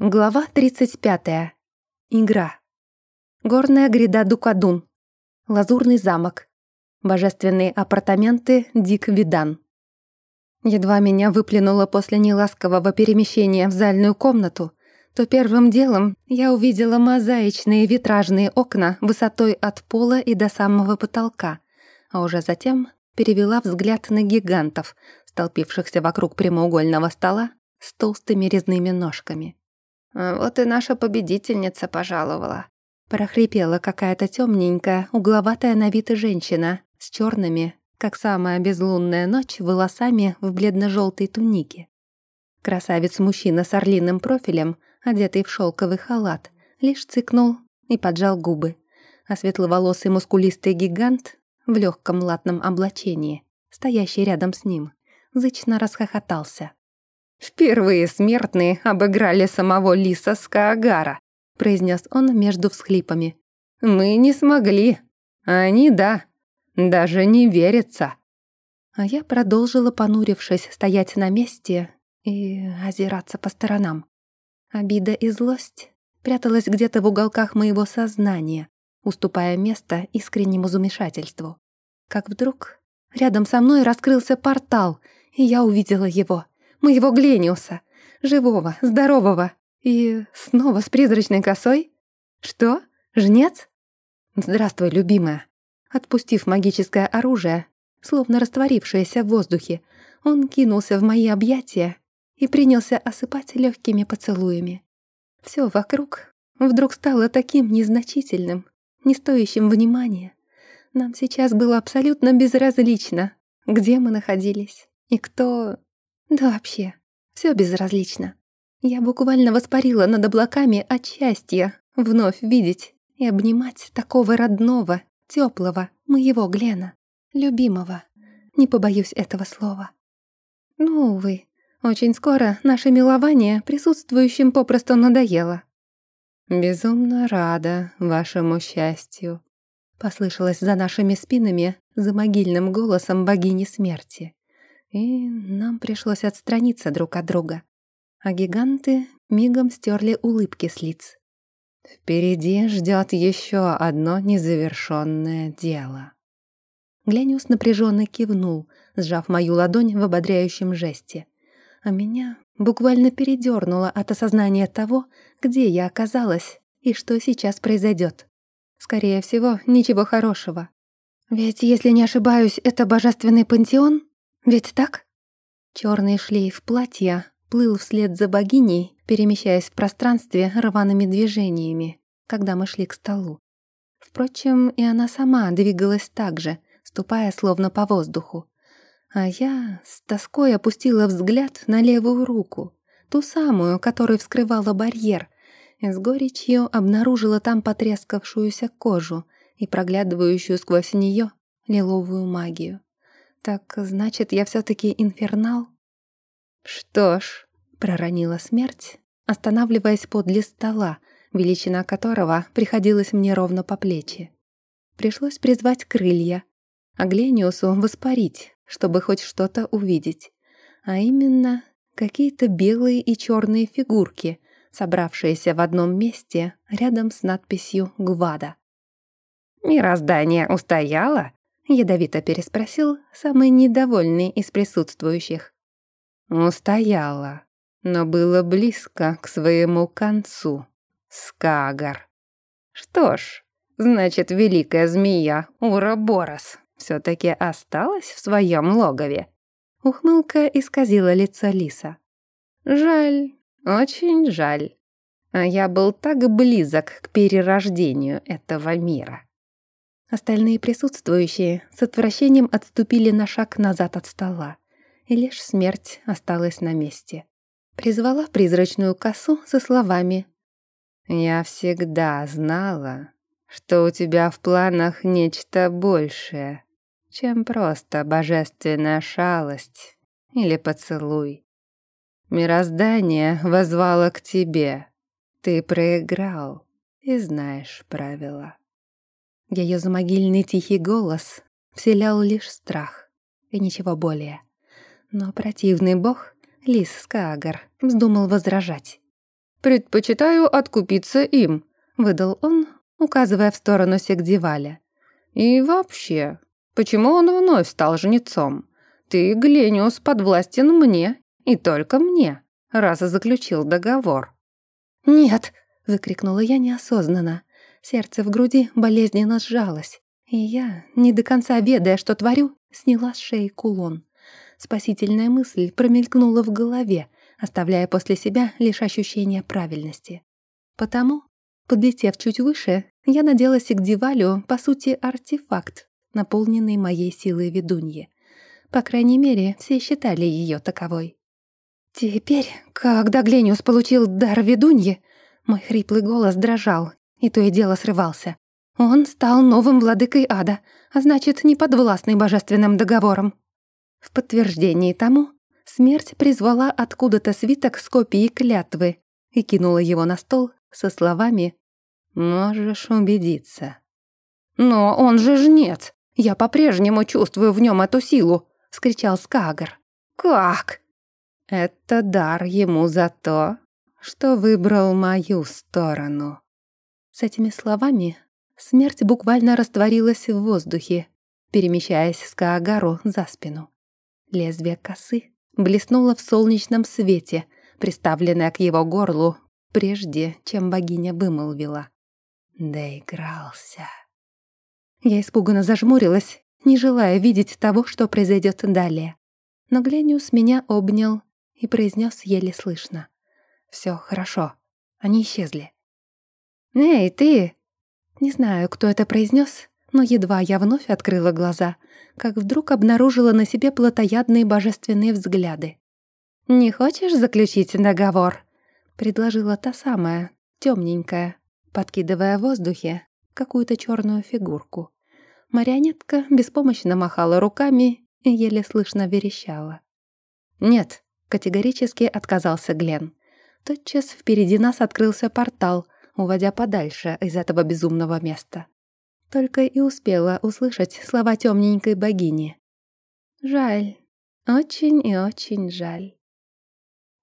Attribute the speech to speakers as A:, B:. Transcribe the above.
A: Глава 35. Игра. Горная гряда Дукадун. Лазурный замок. Божественные апартаменты Дик Видан. Едва меня выплюнуло после неласкового перемещения в зальную комнату, то первым делом я увидела мозаичные витражные окна высотой от пола и до самого потолка, а уже затем перевела взгляд на гигантов, столпившихся вокруг прямоугольного стола с толстыми резными ножками. «Вот и наша победительница пожаловала», — прохрипела какая-то темненькая, угловатая на вид женщина с черными, как самая безлунная ночь, волосами в бледно-желтой тунике. Красавец-мужчина с орлиным профилем, одетый в шелковый халат, лишь цыкнул и поджал губы, а светловолосый мускулистый гигант в легком латном облачении, стоящий рядом с ним, зычно расхохотался. «Впервые смертные обыграли самого лиса Скаагара», произнес он между всхлипами. «Мы не смогли. Они, да. Даже не верится». А я продолжила, понурившись, стоять на месте и озираться по сторонам. Обида и злость пряталась где-то в уголках моего сознания, уступая место искреннему замешательству. Как вдруг рядом со мной раскрылся портал, и я увидела его — моего Глениуса, живого, здорового. И снова с призрачной косой? Что? Жнец? Здравствуй, любимая. Отпустив магическое оружие, словно растворившееся в воздухе, он кинулся в мои объятия и принялся осыпать легкими поцелуями. Все вокруг вдруг стало таким незначительным, не стоящим внимания. Нам сейчас было абсолютно безразлично, где мы находились и кто да вообще, все безразлично. Я буквально воспарила над облаками от счастья вновь видеть и обнимать такого родного, теплого, моего Глена, любимого. Не побоюсь этого слова. Ну, увы, очень скоро наше милование присутствующим попросту надоело. «Безумно рада вашему счастью», — послышалось за нашими спинами за могильным голосом богини смерти и нам пришлось отстраниться друг от друга. А гиганты мигом стерли улыбки с лиц. Впереди ждет еще одно незавершенное дело. Глениус напряженно кивнул, сжав мою ладонь в ободряющем жесте. А меня буквально передернуло от осознания того, где я оказалась и что сейчас произойдет. Скорее всего, ничего хорошего. Ведь, если не ошибаюсь, это божественный пантеон? Ведь так? Черный шлейф платья плыл вслед за богиней, перемещаясь в пространстве рваными движениями, когда мы шли к столу. Впрочем, и она сама двигалась так же, ступая словно по воздуху. А я с тоской опустила взгляд на левую руку, ту самую, которая вскрывала барьер, и с горечью обнаружила там потрескавшуюся кожу и проглядывающую сквозь нее лиловую магию. Так значит, я все-таки инфернал? Что ж, проронила смерть, останавливаясь подле стола, величина которого приходилась мне ровно по плечи. Пришлось призвать крылья, а Глениусу воспарить, чтобы хоть что-то увидеть. А именно, какие-то белые и черные фигурки, собравшиеся в одном месте рядом с надписью «Гвада». «Мироздание устояло?» Ядовито переспросил самый недовольный из присутствующих. Устояла, но было близко к своему концу. Скагар. Что ж, значит, великая змея Ураборос все-таки осталась в своем логове. Ухмылка исказила лицо лиса. Жаль, очень жаль. А я был так близок к перерождению этого мира. Остальные присутствующие с отвращением отступили на шаг назад от стола, и лишь смерть осталась на месте. Призвала призрачную косу со словами «Я всегда знала, что у тебя в планах нечто большее, чем просто божественная шалость или поцелуй. Мироздание возвало к тебе, ты проиграл и знаешь правила». Ее замогильный тихий голос вселял лишь страх и ничего более. Но противный бог, лис Скаагар, вздумал возражать.
B: Предпочитаю откупиться им», — выдал он, указывая в сторону Сигдиваля. «И вообще, почему он вновь стал жнецом? Ты, Глениус, подвластен мне, и только мне, раз заключил договор».
A: «Нет!» — выкрикнула я неосознанно. Сердце в груди болезненно сжалось, и я, не до конца ведая, что творю, сняла с шеи кулон. Спасительная мысль промелькнула в голове, оставляя после себя лишь ощущение правильности. Потому, подлетев чуть выше, я надела Сигдивалю, по сути, артефакт, наполненный моей силой ведуньи. По крайней мере, все считали ее таковой. Теперь, когда Глениус получил дар ведуньи, мой хриплый голос дрожал, и то и дело срывался. Он стал новым владыкой ада, а значит, не подвластный божественным договором. В подтверждении тому смерть призвала откуда-то свиток с копией клятвы и кинула его на стол со словами «Можешь убедиться». «Но он же жнец! Я по-прежнему чувствую в нем эту силу!» — вскричал Скагр. «Как?» «Это дар ему за то, что выбрал мою сторону». С этими словами смерть буквально растворилась в воздухе, перемещаясь с Каагару за спину. Лезвие косы блеснуло в солнечном свете, приставленное к его горлу, прежде чем богиня вымолвила. Доигрался. Я испуганно зажмурилась, не желая видеть того, что произойдет далее. Но Глениус меня обнял и произнес еле слышно. «Все хорошо». Они исчезли. «Эй, ты!» Не знаю, кто это произнес, но едва я вновь открыла глаза, как вдруг обнаружила на себе плотоядные божественные взгляды. «Не хочешь заключить договор?» — предложила та самая, темненькая, подкидывая в воздухе какую-то черную фигурку. Марионетка беспомощно махала руками и еле слышно верещала. «Нет», — категорически отказался Глен. Тотчас впереди нас открылся портал, уводя подальше из этого безумного места. Только и успела услышать слова темненькой богини. «Жаль, очень и очень жаль».